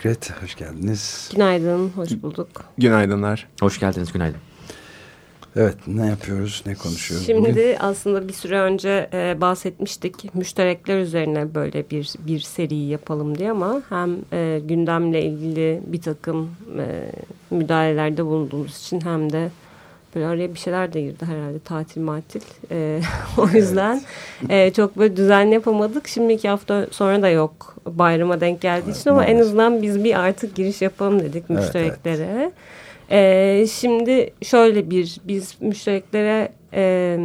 Fikret. Hoş geldiniz. Günaydın, hoş bulduk. Günaydınlar. Hoş geldiniz, günaydın. Evet, ne yapıyoruz, ne konuşuyoruz Şimdi bugün? aslında bir süre önce e, bahsetmiştik müşterekler üzerine böyle bir bir seri yapalım diye ama hem e, gündemle ilgili bir takım e, müdahalelerde bulunduğumuz için hem de böyle araya bir şeyler de girdi herhalde tatil matil. E, o yüzden e, çok böyle düzenli yapamadık. Şimdi iki hafta sonra da yok bayrama denk geldiği Evet, için ama en azından biz bir artık giriş yapalım dedik Evet, müştereklere. Ee, şimdi şöyle bir biz müştereklere e,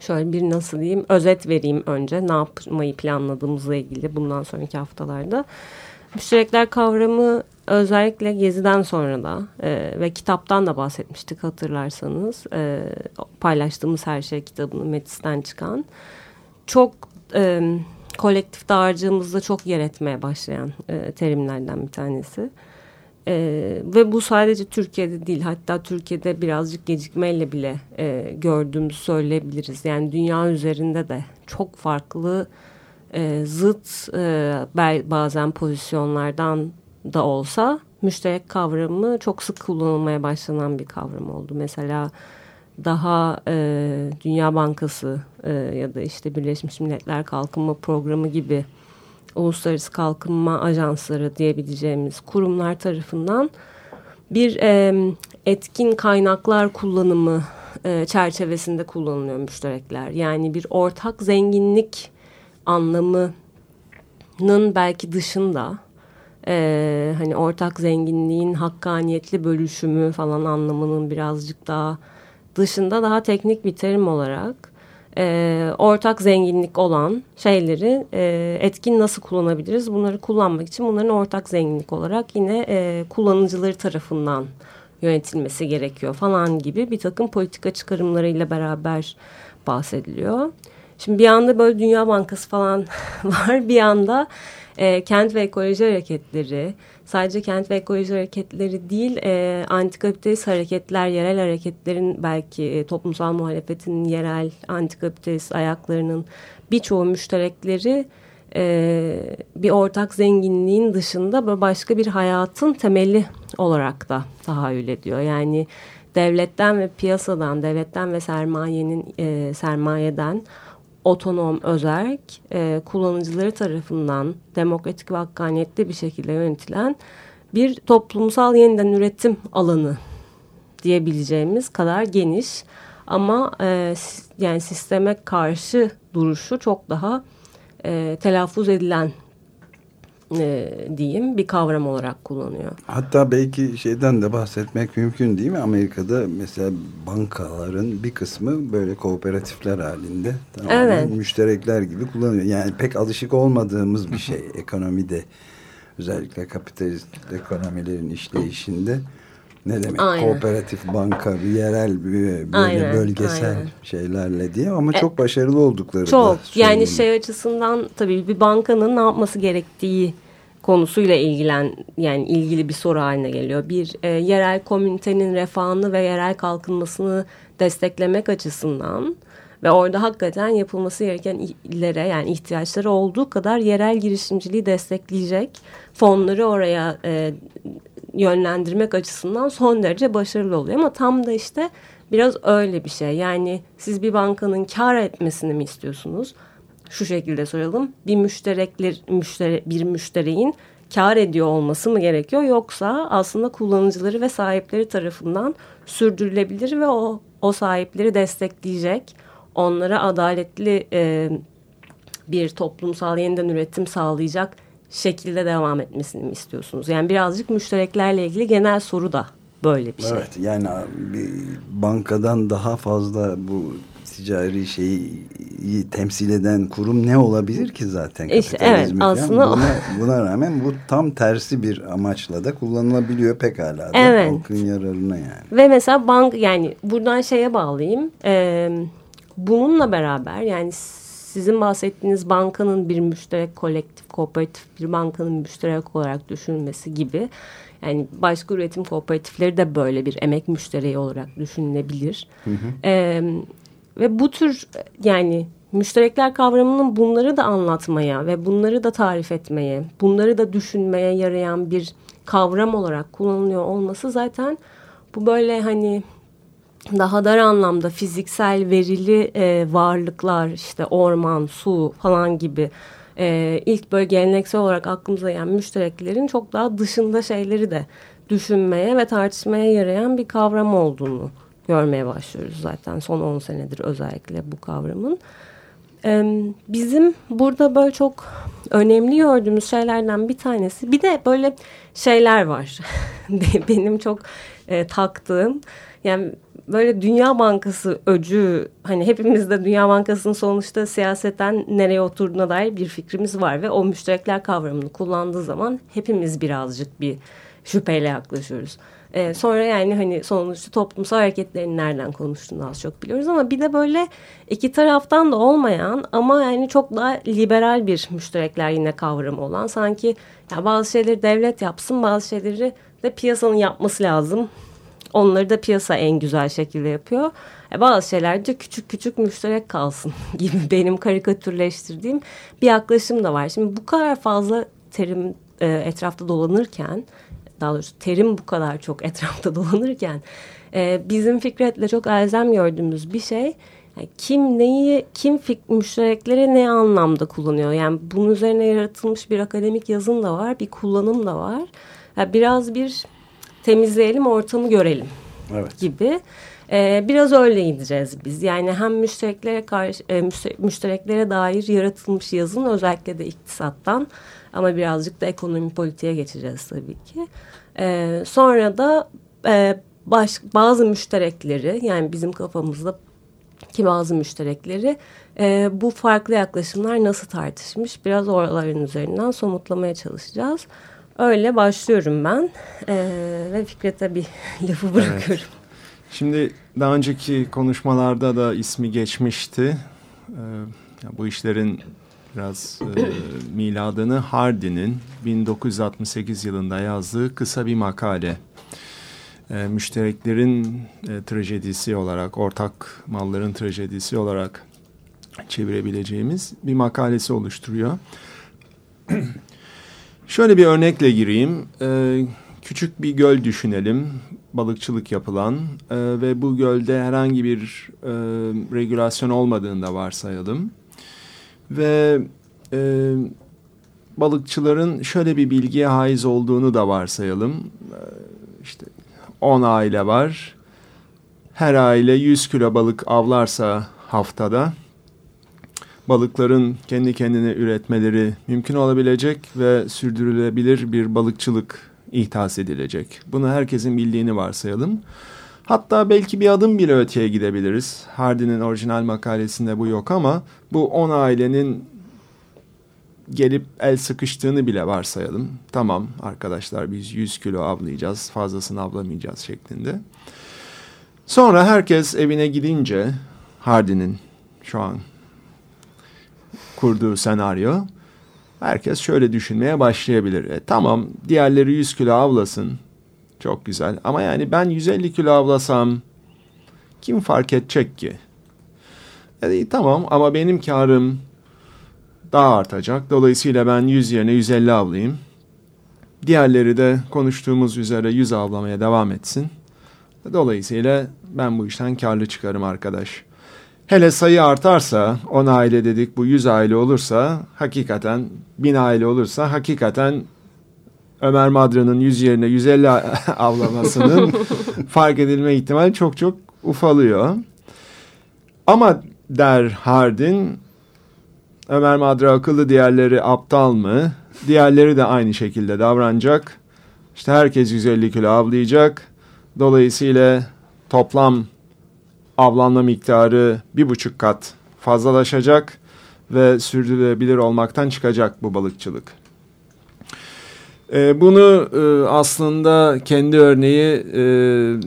şöyle bir nasıl diyeyim özet vereyim önce ne yapmayı planladığımızla ilgili bundan sonraki haftalarda. Müşterekler kavramı özellikle Gezi'den sonra da e, ve kitaptan da bahsetmiştik hatırlarsanız e, paylaştığımız her şey kitabının Metis'ten çıkan çok e, kolektif dağarcığımızda çok yer etmeye başlayan e, terimlerden bir tanesi. Ee, ve bu sadece Türkiye'de değil hatta Türkiye'de birazcık gecikmeyle bile e, gördüğümüzü söyleyebiliriz. Yani dünya üzerinde de çok farklı e, zıt e, bazen pozisyonlardan da olsa müşterek kavramı çok sık kullanılmaya başlanan bir kavram oldu. Mesela daha e, Dünya Bankası e, ya da işte Birleşmiş Milletler Kalkınma Programı gibi uluslararası kalkınma ajansları diyebileceğimiz kurumlar tarafından bir e, etkin kaynaklar kullanımı e, çerçevesinde kullanılıyor müşterekler. Yani bir ortak zenginlik anlamının belki dışında e, hani ortak zenginliğin hakkaniyetli bölüşümü falan anlamının birazcık daha dışında daha teknik bir terim olarak e, ortak zenginlik olan şeyleri e, etkin nasıl kullanabiliriz? Bunları kullanmak için bunların ortak zenginlik olarak yine e, kullanıcıları tarafından yönetilmesi gerekiyor falan gibi bir takım politika çıkarımlarıyla beraber bahsediliyor. Şimdi bir yanda böyle Dünya Bankası falan var. Bir yanda e, kent ve ekoloji hareketleri, sadece kent ve ekoloji hareketleri değil, e, antikapitalist hareketler, yerel hareketlerin belki e, toplumsal muhalefetin yerel antikapitalist ayaklarının birçoğu müşterekleri e, bir ortak zenginliğin dışında böyle başka bir hayatın temeli olarak da tahayyül ediyor. Yani devletten ve piyasadan, devletten ve sermayenin e, sermayeden otonom, özerk, e, kullanıcıları tarafından demokratik ve hakkaniyetli bir şekilde yönetilen bir toplumsal yeniden üretim alanı diyebileceğimiz kadar geniş. Ama e, yani sisteme karşı duruşu çok daha e, telaffuz edilen e, diyeyim bir kavram olarak kullanıyor. Hatta belki şeyden de bahsetmek mümkün değil mi? Amerika'da mesela bankaların bir kısmı böyle kooperatifler halinde tamamen Evet. müşterekler gibi kullanıyor. Yani pek alışık olmadığımız bir şey ekonomide. Özellikle kapitalist ekonomilerin işleyişinde. Ne demek Aynen. kooperatif banka, bir yerel bir böyle Aynen, bölgesel aynen. şeylerle diye ama çok başarılı oldukları da Çok yani şey açısından tabii bir bankanın ne yapması gerektiği konusuyla ilgilen yani ilgili bir soru haline geliyor. Bir e, yerel komünitenin refahını ve yerel kalkınmasını desteklemek açısından ve orada hakikaten yapılması gereken illere yani ihtiyaçları olduğu kadar yerel girişimciliği destekleyecek fonları oraya e, yönlendirmek açısından son derece başarılı oluyor ama tam da işte biraz öyle bir şey. Yani siz bir bankanın kar etmesini mi istiyorsunuz? Şu şekilde soralım. Bir müşterekler müştere, bir müştereğin kar ediyor olması mı gerekiyor yoksa aslında kullanıcıları ve sahipleri tarafından sürdürülebilir ve o o sahipleri destekleyecek, onlara adaletli e, bir toplumsal yeniden üretim sağlayacak şekilde devam etmesini mi istiyorsunuz? Yani birazcık müştereklerle ilgili genel soru da böyle bir şey. Evet yani bir bankadan daha fazla bu ticari şeyi temsil eden kurum ne olabilir ki zaten? İşte, evet aslında buna, buna rağmen bu tam tersi bir amaçla da kullanılabiliyor pekala da evet. halkın yararına yani. Ve mesela bank yani buradan şeye bağlayayım. Ee, bununla beraber yani sizin bahsettiğiniz bankanın bir müşterek kolektif kooperatif bir bankanın müşterek olarak düşünülmesi gibi yani başka üretim kooperatifleri de böyle bir emek müştereği olarak düşünülebilir. Hı hı. Ee, ve bu tür yani müşterekler kavramının bunları da anlatmaya ve bunları da tarif etmeye, bunları da düşünmeye yarayan bir kavram olarak kullanılıyor olması zaten bu böyle hani daha dar anlamda fiziksel verili e, varlıklar işte orman, su falan gibi e, ilk böyle geleneksel olarak aklımıza gelen müştereklerin çok daha dışında şeyleri de düşünmeye ve tartışmaya yarayan bir kavram olduğunu görmeye başlıyoruz zaten son 10 senedir özellikle bu kavramın. E, bizim burada böyle çok önemli gördüğümüz şeylerden bir tanesi bir de böyle şeyler var benim çok e, taktığım yani böyle Dünya Bankası öcü hani hepimizde Dünya Bankası'nın sonuçta siyasetten nereye oturduğuna dair bir fikrimiz var ve o müşterekler kavramını kullandığı zaman hepimiz birazcık bir şüpheyle yaklaşıyoruz. Ee, sonra yani hani sonuçta toplumsal hareketlerin nereden konuştuğunu az çok biliyoruz ama bir de böyle iki taraftan da olmayan ama yani çok daha liberal bir müşterekler yine kavramı olan sanki ya bazı şeyleri devlet yapsın bazı şeyleri de piyasanın yapması lazım Onları da piyasa en güzel şekilde yapıyor. E bazı şeylerde küçük küçük müşterek kalsın gibi benim karikatürleştirdiğim bir yaklaşım da var. Şimdi bu kadar fazla terim e, etrafta dolanırken daha doğrusu terim bu kadar çok etrafta dolanırken e, bizim Fikret'le çok elzem gördüğümüz bir şey yani kim neyi kim fik, müşterekleri ne anlamda kullanıyor yani bunun üzerine yaratılmış bir akademik yazın da var bir kullanım da var yani biraz bir temizleyelim ortamı görelim evet. gibi. Ee, biraz öyle gideceğiz biz. Yani hem müştereklere karşı e, müştereklere dair yaratılmış yazın özellikle de iktisattan ama birazcık da ekonomi politiğe geçeceğiz tabii ki. Ee, sonra da e, baş, bazı müşterekleri yani bizim kafamızda ki bazı müşterekleri e, bu farklı yaklaşımlar nasıl tartışmış biraz oraların üzerinden somutlamaya çalışacağız. Öyle başlıyorum ben ee, ve Fikret'e bir lafı bırakıyorum. Evet. Şimdi daha önceki konuşmalarda da ismi geçmişti. Ee, bu işlerin biraz e, miladını Hardy'nin 1968 yılında yazdığı kısa bir makale. E, müştereklerin e, trajedisi olarak, ortak malların trajedisi olarak çevirebileceğimiz bir makalesi oluşturuyor. Şöyle bir örnekle gireyim. Ee, küçük bir göl düşünelim. Balıkçılık yapılan ee, ve bu gölde herhangi bir e, regülasyon olmadığında varsayalım. Ve e, balıkçıların şöyle bir bilgiye haiz olduğunu da varsayalım. Ee, işte 10 aile var. Her aile 100 kilo balık avlarsa haftada balıkların kendi kendine üretmeleri mümkün olabilecek ve sürdürülebilir bir balıkçılık ihtas edilecek. Bunu herkesin bildiğini varsayalım. Hatta belki bir adım bile öteye gidebiliriz. Hardy'nin orijinal makalesinde bu yok ama bu 10 ailenin gelip el sıkıştığını bile varsayalım. Tamam arkadaşlar biz 100 kilo avlayacağız fazlasını avlamayacağız şeklinde. Sonra herkes evine gidince Hardy'nin şu an kurduğu senaryo herkes şöyle düşünmeye başlayabilir. E, tamam diğerleri 100 kilo avlasın. Çok güzel ama yani ben 150 kilo avlasam kim fark edecek ki? E, tamam ama benim karım daha artacak. Dolayısıyla ben 100 yerine 150 avlayayım. Diğerleri de konuştuğumuz üzere 100 avlamaya devam etsin. Dolayısıyla ben bu işten karlı çıkarım arkadaş. Hele sayı artarsa 10 aile dedik bu 100 aile olursa hakikaten 1000 aile olursa hakikaten Ömer Madra'nın 100 yerine 150 avlamasının fark edilme ihtimali çok çok ufalıyor. Ama der Hardin Ömer Madra akıllı diğerleri aptal mı? Diğerleri de aynı şekilde davranacak. İşte herkes 150 kilo avlayacak. Dolayısıyla toplam avlanma miktarı bir buçuk kat fazlalaşacak ve sürdürülebilir olmaktan çıkacak bu balıkçılık. E, bunu e, aslında kendi örneği e,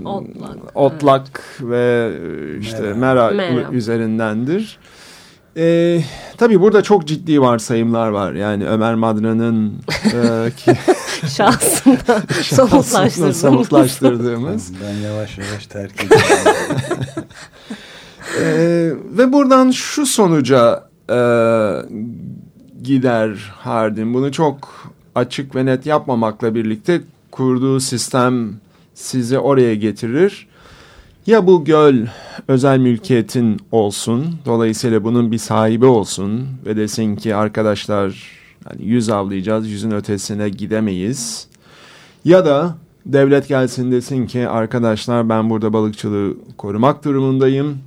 Otlak, otlak ve e, işte mera, Mera. üzerindendir. E, tabii burada çok ciddi varsayımlar var. Yani Ömer Madra'nın e, ki, Şahsında somutlaştırdığımız. somutlaştırdığımız. Ben yavaş yavaş terk ediyorum. E, ve buradan şu sonuca e, gider Hardin. Bunu çok açık ve net yapmamakla birlikte kurduğu sistem sizi oraya getirir. Ya bu göl özel mülkiyetin olsun, dolayısıyla bunun bir sahibi olsun ve desin ki arkadaşlar hani yüz avlayacağız, yüzün ötesine gidemeyiz. Ya da devlet gelsin desin ki arkadaşlar ben burada balıkçılığı korumak durumundayım.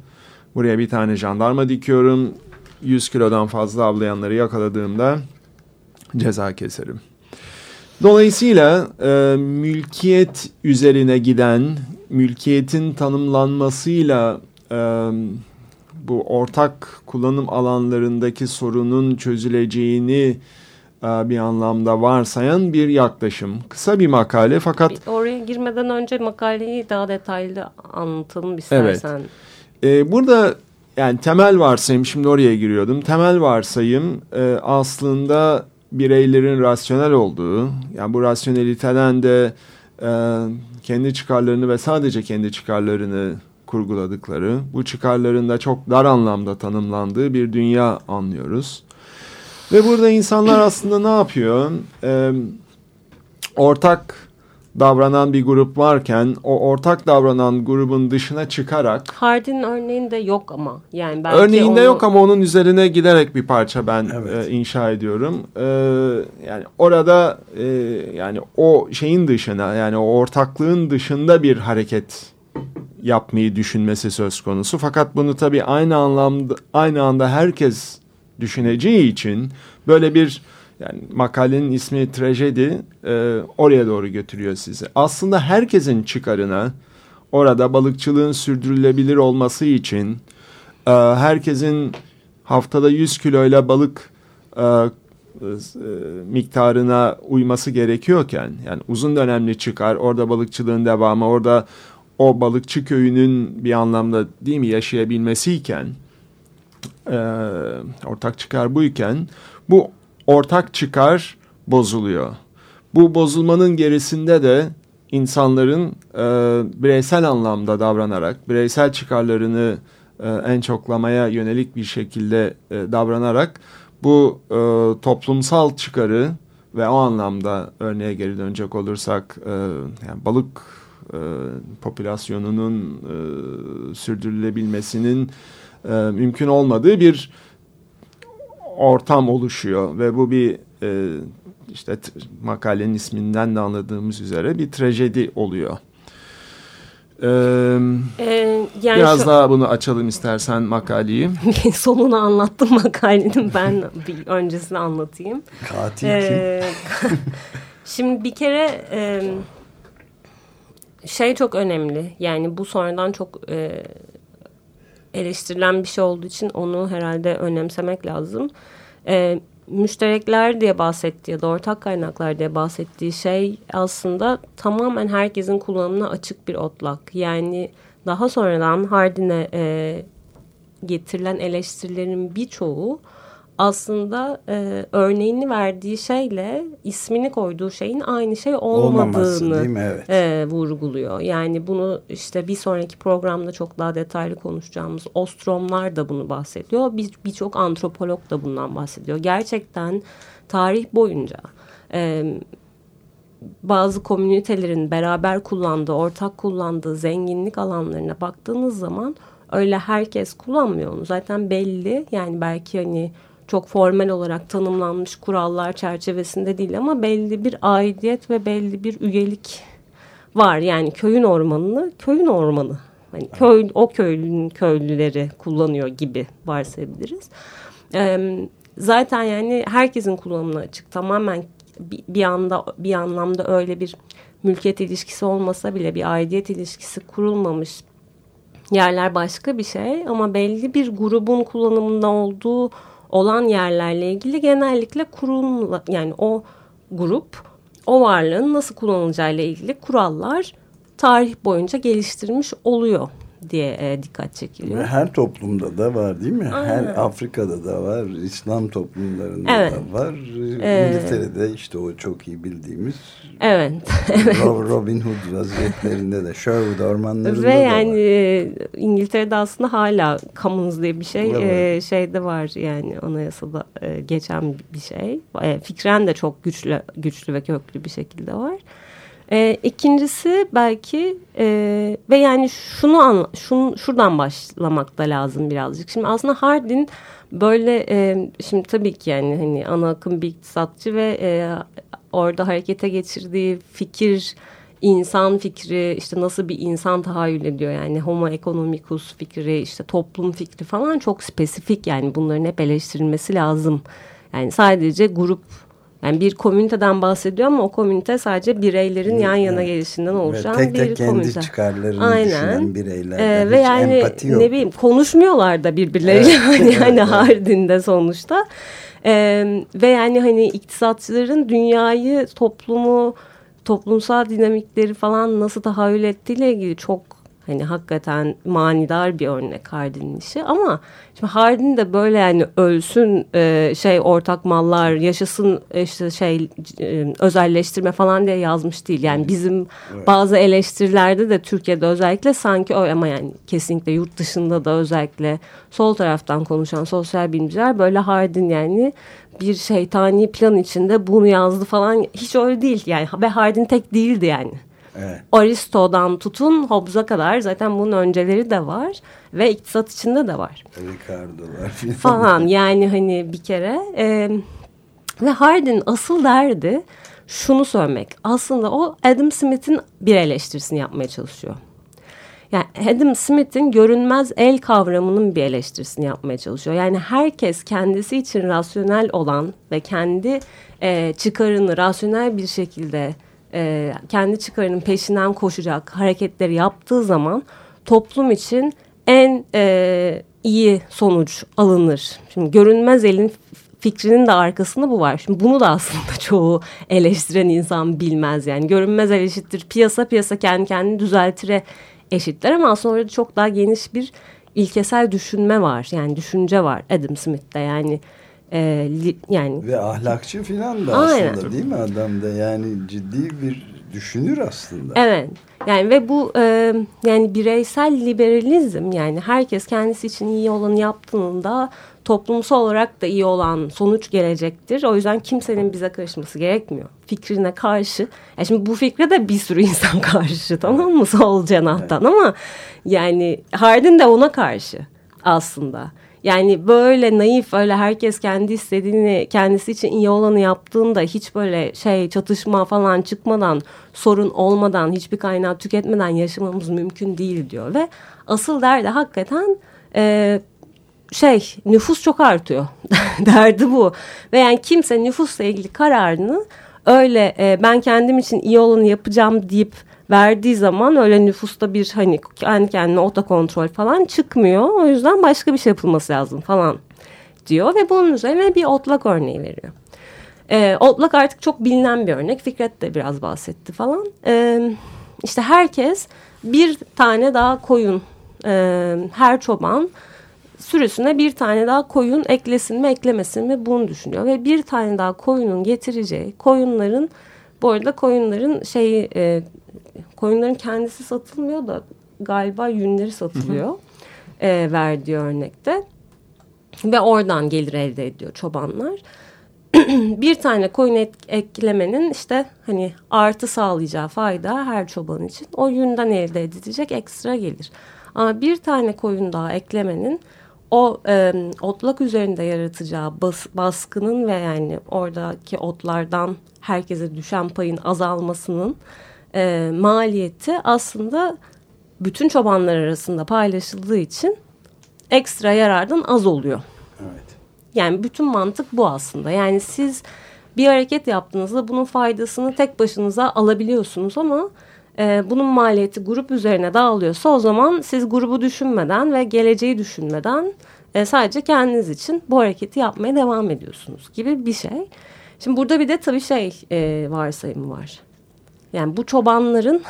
Buraya bir tane jandarma dikiyorum. 100 kilodan fazla avlayanları yakaladığımda ceza keserim. Dolayısıyla e, mülkiyet üzerine giden, mülkiyetin tanımlanmasıyla e, bu ortak kullanım alanlarındaki sorunun çözüleceğini e, bir anlamda varsayan bir yaklaşım. Kısa bir makale fakat Oraya girmeden önce makaleyi daha detaylı anlatalım istersen. Ee, burada yani temel varsayım şimdi oraya giriyordum. Temel varsayım e, aslında bireylerin rasyonel olduğu. Yani bu rasyoneliteden de e, kendi çıkarlarını ve sadece kendi çıkarlarını kurguladıkları, bu çıkarların da çok dar anlamda tanımlandığı bir dünya anlıyoruz. Ve burada insanlar aslında ne yapıyor? E, ortak davranan bir grup varken o ortak davranan grubun dışına çıkarak Hardin örneğinde yok ama. Yani belki örneğinde onu- yok ama onun üzerine giderek bir parça ben Evet. e, inşa ediyorum. E, yani orada e, yani o şeyin dışına yani o ortaklığın dışında bir hareket yapmayı düşünmesi söz konusu. Fakat bunu tabii aynı anlamda aynı anda herkes düşüneceği için böyle bir yani makalenin ismi trajedi e, oraya doğru götürüyor sizi. Aslında herkesin çıkarına orada balıkçılığın sürdürülebilir olması için e, herkesin haftada 100 kiloyla balık e, e, miktarına uyması gerekiyorken yani uzun dönemli çıkar orada balıkçılığın devamı orada o balıkçı köyünün bir anlamda değil mi yaşayabilmesiyken e, ortak çıkar buyken bu ortak çıkar bozuluyor. Bu bozulmanın gerisinde de insanların e, bireysel anlamda davranarak, bireysel çıkarlarını e, en çoklamaya yönelik bir şekilde e, davranarak bu e, toplumsal çıkarı ve o anlamda örneğe geri dönecek olursak e, yani balık e, popülasyonunun e, sürdürülebilmesinin e, mümkün olmadığı bir ortam oluşuyor ve bu bir e, işte makalenin isminden de anladığımız üzere bir trajedi oluyor. Ee, Ee, yani biraz şu- daha bunu açalım istersen makaleyi. sonunu anlattım makalenin ben bir öncesini anlatayım. Katil kim? Ee, şimdi bir kere e, şey çok önemli. Yani bu sonradan çok e, eleştirilen bir şey olduğu için onu herhalde önemsemek lazım. E, müşterekler diye bahsettiği ya da ortak kaynaklar diye bahsettiği şey aslında tamamen herkesin kullanımına açık bir otlak. Yani daha sonradan Hardin'e e, getirilen eleştirilerin birçoğu aslında e, örneğini verdiği şeyle ismini koyduğu şeyin aynı şey olmadığını? Evet. e, vurguluyor. Yani bunu işte bir sonraki programda çok daha detaylı konuşacağımız Ostromlar da bunu bahsediyor. Bir- Birçok antropolog da bundan bahsediyor. Gerçekten tarih boyunca e, bazı komünitelerin beraber kullandığı, ortak kullandığı zenginlik alanlarına baktığınız zaman öyle herkes kullanmıyor onu. Zaten belli yani belki hani çok formel olarak tanımlanmış kurallar çerçevesinde değil ama belli bir aidiyet ve belli bir üyelik var. Yani köyün ormanını köyün ormanı. Hani köy, o köylünün köylüleri kullanıyor gibi varsayabiliriz. Ee, zaten yani herkesin kullanımına açık. Tamamen bir, bir anda bir anlamda öyle bir mülkiyet ilişkisi olmasa bile bir aidiyet ilişkisi kurulmamış yerler başka bir şey ama belli bir grubun kullanımında olduğu olan yerlerle ilgili genellikle kurum yani o grup o varlığın nasıl kullanılacağıyla ilgili kurallar tarih boyunca geliştirmiş oluyor diye e, dikkat çekiliyor. Ve her toplumda da var değil mi? Aynen. Her Afrika'da da var, İslam toplumlarında evet. da var. Ee, İngiltere'de işte o çok iyi bildiğimiz. Evet. Robin Hood vaziyetlerinde de Sherwood ormanlarında Ve yani var. E, İngiltere'de aslında hala commons diye bir şey evet. e, şeyde var yani anayasada e, geçen bir şey. E, fikren de çok güçlü güçlü ve köklü bir şekilde var. E, ikincisi belki e, ve yani şunu an, şun, şuradan başlamak da lazım birazcık. Şimdi aslında Hardin böyle e, şimdi tabii ki yani hani ana akım bir iktisatçı ve e, orada harekete geçirdiği fikir insan fikri işte nasıl bir insan tahayyül ediyor yani homo economicus fikri işte toplum fikri falan çok spesifik yani bunların hep eleştirilmesi lazım. Yani sadece grup yani bir komüniteden bahsediyor ama o komünite sadece bireylerin yan yana gelişinden oluşan tek tek bir kendi komünite. çıkarlarını Aynen. düşünen bireylerden ee, ve yani, empati yok. Ne bileyim konuşmuyorlar da birbirleriyle evet. hani, hani hardinde sonuçta. Ee, ve yani hani iktisatçıların dünyayı, toplumu, toplumsal dinamikleri falan nasıl tahayyül ettiğiyle ilgili çok Hani hakikaten manidar bir örnek Hardin'in işi ama şimdi Hardin de böyle yani ölsün e, şey ortak mallar yaşasın işte şey e, özelleştirme falan diye yazmış değil. Yani bizim evet. bazı eleştirilerde de Türkiye'de özellikle sanki öyle ama yani kesinlikle yurt dışında da özellikle sol taraftan konuşan sosyal bilimciler böyle Hardin yani bir şeytani plan içinde bunu yazdı falan hiç öyle değil yani ve Hardin tek değildi yani. Evet. Aristo'dan tutun Hobbes'a kadar zaten bunun önceleri de var ve iktisat içinde de var. Ricardo'lar falan. yani hani bir kere e, ve Hardin asıl derdi şunu söylemek. Aslında o Adam Smith'in bir eleştirisini yapmaya çalışıyor. Yani Adam Smith'in görünmez el kavramının bir eleştirisini yapmaya çalışıyor. Yani herkes kendisi için rasyonel olan ve kendi e, çıkarını rasyonel bir şekilde e, kendi çıkarının peşinden koşacak hareketleri yaptığı zaman toplum için en e, iyi sonuç alınır. Şimdi görünmez elin fikrinin de arkasında bu var. Şimdi bunu da aslında çoğu eleştiren insan bilmez yani. Görünmez el eşittir piyasa, piyasa kendi kendini düzeltire eşitler ama aslında orada çok daha geniş bir ilkesel düşünme var. Yani düşünce var Adam Smith'te yani e, li, yani ve ahlakçı falan da Aynen. aslında değil mi adam da yani ciddi bir düşünür aslında. Evet. Yani ve bu e, yani bireysel liberalizm yani herkes kendisi için iyi olanı yaptığında toplumsal olarak da iyi olan sonuç gelecektir. O yüzden kimsenin bize karışması gerekmiyor. Fikrine karşı. Yani şimdi bu fikre de bir sürü insan karşı tamam mı? Sol cenahtan evet. ama yani Hardin de ona karşı aslında. Yani böyle naif öyle herkes kendi istediğini kendisi için iyi olanı yaptığında hiç böyle şey çatışma falan çıkmadan sorun olmadan hiçbir kaynağı tüketmeden yaşamamız mümkün değil diyor. Ve asıl derdi hakikaten e, şey nüfus çok artıyor. Derdi bu. Ve yani kimse nüfusla ilgili kararını öyle e, ben kendim için iyi olanı yapacağım deyip verdiği zaman öyle nüfusta bir hani kendi kendine otokontrol falan çıkmıyor. O yüzden başka bir şey yapılması lazım falan diyor ve bunun üzerine bir otlak örneği veriyor. E, otlak artık çok bilinen bir örnek. Fikret de biraz bahsetti falan. E, işte herkes bir tane daha koyun, e, her çoban sürüsüne bir tane daha koyun eklesin mi eklemesin mi bunu düşünüyor. Ve bir tane daha koyunun getireceği koyunların bu arada koyunların şeyi e, koyunların kendisi satılmıyor da galiba yünleri satılıyor. Hı hı. E, verdiği örnekte. Ve oradan gelir elde ediyor çobanlar. bir tane koyun et, eklemenin işte hani artı sağlayacağı fayda her çoban için o yünden elde edilecek ekstra gelir. Ama bir tane koyun daha eklemenin o e, otlak üzerinde yaratacağı bas, baskının ve yani oradaki otlardan herkese düşen payın azalmasının e, maliyeti aslında bütün çobanlar arasında paylaşıldığı için ekstra yarardan az oluyor. Evet. Yani bütün mantık bu aslında. Yani siz bir hareket yaptığınızda bunun faydasını tek başınıza alabiliyorsunuz ama e, bunun maliyeti grup üzerine dağılıyorsa o zaman siz grubu düşünmeden ve geleceği düşünmeden e, sadece kendiniz için bu hareketi yapmaya devam ediyorsunuz gibi bir şey. Şimdi burada bir de tabii şey e, varsayımı var. Yani bu çobanların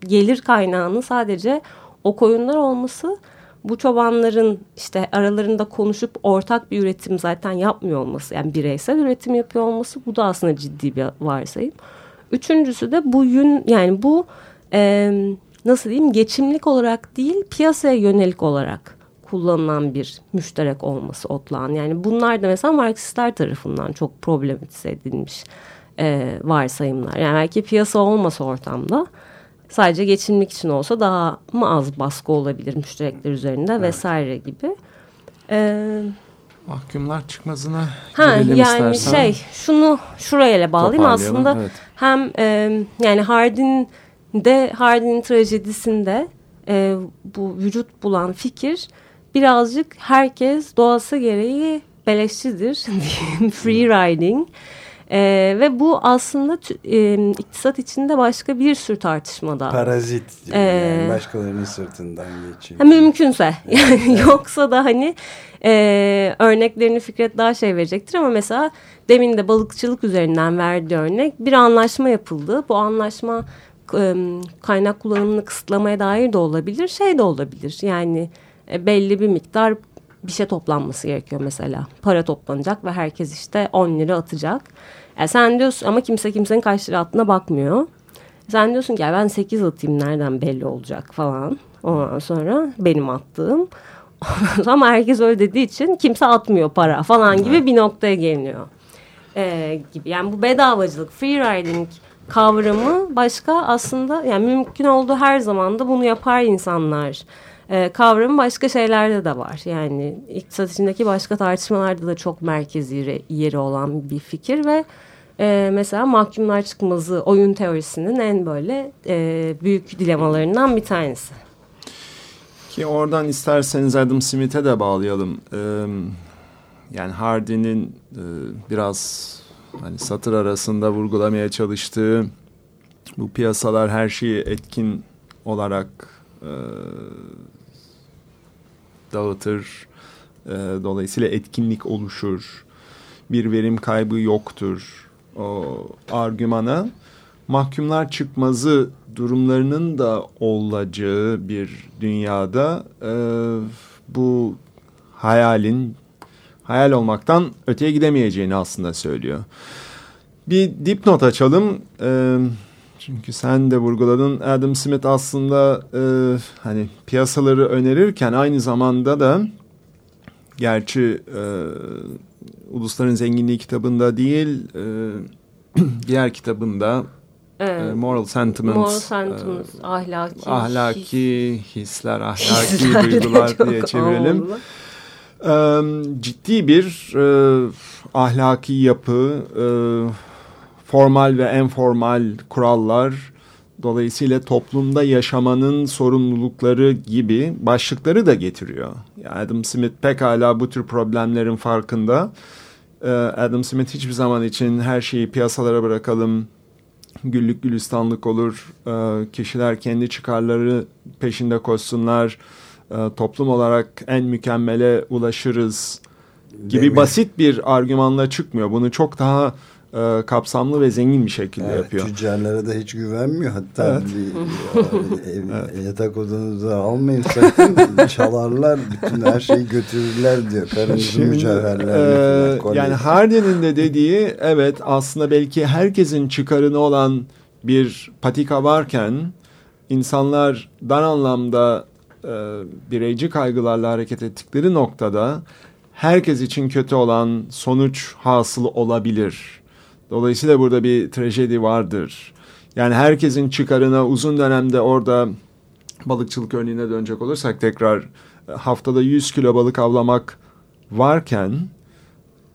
gelir kaynağının sadece o koyunlar olması bu çobanların işte aralarında konuşup ortak bir üretim zaten yapmıyor olması yani bireysel üretim yapıyor olması bu da aslında ciddi bir varsayım. Üçüncüsü de bu yün yani bu e, nasıl diyeyim geçimlik olarak değil piyasaya yönelik olarak kullanılan bir müşterek olması otlağın. Yani bunlar da mesela Marksistler tarafından çok problematize edilmiş e, varsayımlar. Yani belki piyasa olmasa ortamda sadece geçimlik için olsa daha mı az baskı olabilir müşterekler üzerinde evet. vesaire gibi. Ee, Mahkumlar çıkmazına ha, yani istersen. şey şunu şuraya bağlayayım aslında evet. hem e, yani Hardin'de Hardin'in trajedisinde e, bu vücut bulan fikir birazcık herkes doğası gereği beleşçidir free riding. E, ve bu aslında e, iktisat içinde başka bir sürü tartışmada. Parazit. Ee, yani başkalarının sırtından geçiyor. Mümkünse. Yani yoksa da hani e, örneklerini Fikret daha şey verecektir ama mesela demin de balıkçılık üzerinden verdiği örnek bir anlaşma yapıldı. Bu anlaşma e, kaynak kullanımını kısıtlamaya dair de olabilir. Şey de olabilir yani e, belli bir miktar bir şey toplanması gerekiyor mesela. Para toplanacak ve herkes işte 10 lira atacak. E, sen diyorsun ama kimse kimsenin kaç lira attığına bakmıyor. Sen diyorsun ki ben 8 atayım nereden belli olacak falan. Ondan sonra benim attığım. ama herkes öyle dediği için kimse atmıyor para falan gibi bir noktaya geliniyor. Ee, gibi. Yani bu bedavacılık, free riding kavramı başka aslında yani mümkün olduğu her zaman da bunu yapar insanlar e, kavramı başka şeylerde de var. Yani iktisat içindeki başka tartışmalarda da çok merkezi yeri olan bir fikir ve e, mesela mahkumlar çıkmazı oyun teorisinin en böyle e, büyük dilemalarından bir tanesi. Ki oradan isterseniz Adam Smith'e de bağlayalım. Ee, yani Hardy'nin e, biraz hani satır arasında vurgulamaya çalıştığı bu piyasalar her şeyi etkin olarak e, dağıtır. E, dolayısıyla etkinlik oluşur. Bir verim kaybı yoktur. O argümana mahkumlar çıkmazı durumlarının da olacağı bir dünyada e, bu hayalin hayal olmaktan öteye gidemeyeceğini aslında söylüyor. Bir dipnot açalım. E, çünkü sen de vurguladın Adam Smith aslında e, hani piyasaları önerirken aynı zamanda da gerçi e, Ulusların Zenginliği kitabında değil e, diğer kitabında Evet. E, moral sentiments. Moral sentiments, e, ahlaki. Ahlaki his, hisler, ahlaki duygular diye çevirelim. E, ciddi bir e, ahlaki yapı, e, formal ve enformal kurallar, dolayısıyla toplumda yaşamanın sorumlulukları gibi başlıkları da getiriyor. Adam Smith pekala bu tür problemlerin farkında. Ee, Adam Smith hiçbir zaman için her şeyi piyasalara bırakalım, güllük gülistanlık olur, ee, kişiler kendi çıkarları peşinde koşsunlar, ee, toplum olarak en mükemmele ulaşırız gibi basit bir argümanla çıkmıyor. Bunu çok daha e, kapsamlı ve zengin bir şekilde evet, yapıyor. Tüccarlara da hiç güvenmiyor. Hatta evet. bir, ev, evet. yatak odanızı almayın sakın çalarlar. Bütün her şeyi götürürler diyor. Karınızı mücevherler. E, yani Hardy'nin de dediği evet aslında belki herkesin çıkarını olan bir patika varken insanlar dar anlamda e, bireyci kaygılarla hareket ettikleri noktada herkes için kötü olan sonuç hasıl olabilir. Dolayısıyla burada bir trajedi vardır. Yani herkesin çıkarına uzun dönemde orada balıkçılık örneğine dönecek olursak tekrar e, haftada 100 kilo balık avlamak varken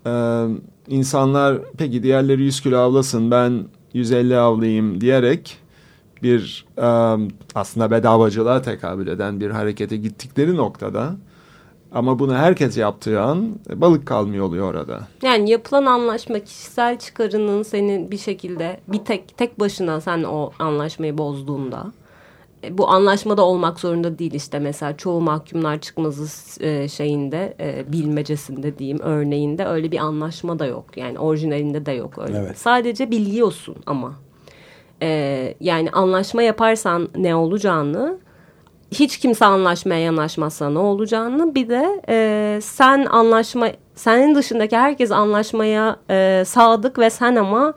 e, insanlar peki diğerleri 100 kilo avlasın ben 150 avlayayım diyerek bir e, aslında bedavacılığa tekabül eden bir harekete gittikleri noktada Ama bunu herkes yaptığı an balık kalmıyor oluyor orada. Yani yapılan anlaşma kişisel çıkarının senin bir şekilde bir tek tek başına sen o anlaşmayı bozduğunda e, bu anlaşmada olmak zorunda değil işte mesela çoğu mahkumlar çıkmazı e, şeyinde e, bilmecesinde diyeyim örneğinde öyle bir anlaşma da yok yani orijinalinde de yok öyle. Evet. Sadece biliyorsun ama yani anlaşma yaparsan ne olacağını hiç kimse anlaşmaya yanaşmazsa ne olacağını bir de e, sen anlaşma senin dışındaki herkes anlaşmaya e, sadık ve sen ama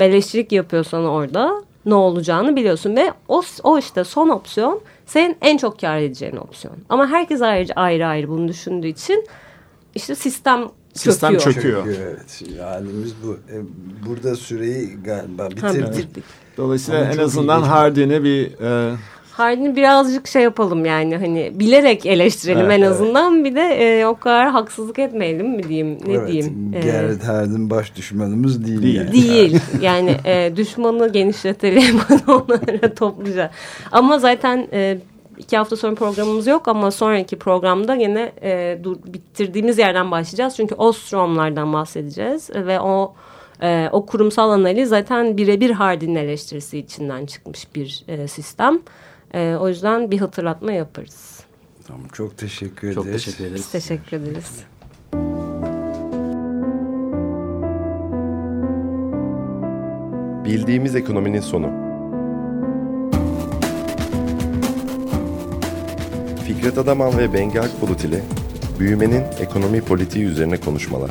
beleşçilik yapıyorsan orada ne olacağını biliyorsun ve o, o işte son opsiyon senin en çok kar edeceğin opsiyon. Ama herkes ayrı ayrı, ayrı bunu düşündüğü için işte sistem Sistem çöküyor. çöküyor. Evet şimdi halimiz bu. E, burada süreyi galiba Ha, bitirdik. Dolayısıyla Ama en azından. Hardy'ni bir e, Hardini birazcık şey yapalım yani hani bilerek eleştirelim Evet, en evet. azından bir de e, o kadar haksızlık etmeyelim mi diyeyim ne evet, diyeyim. E, Gerrit Hardin baş düşmanımız değil. Değil. yani. Değil. Yani e, düşmanı genişletelim onları topluca. Ama zaten e, iki hafta sonra programımız yok ama sonraki programda yine e, dur, bitirdiğimiz yerden başlayacağız. Çünkü Ostrom'lardan bahsedeceğiz ve o e, o kurumsal analiz zaten birebir Hardin eleştirisi içinden çıkmış bir e, sistem. E, o yüzden bir hatırlatma yaparız. Tamam, çok teşekkür Çok ederiz. teşekkür ederiz. Biz teşekkür ederiz. Bildiğimiz ekonominin sonu. Fikret Adaman ve Bengi Akbulut ile büyümenin ekonomi politiği üzerine konuşmalar.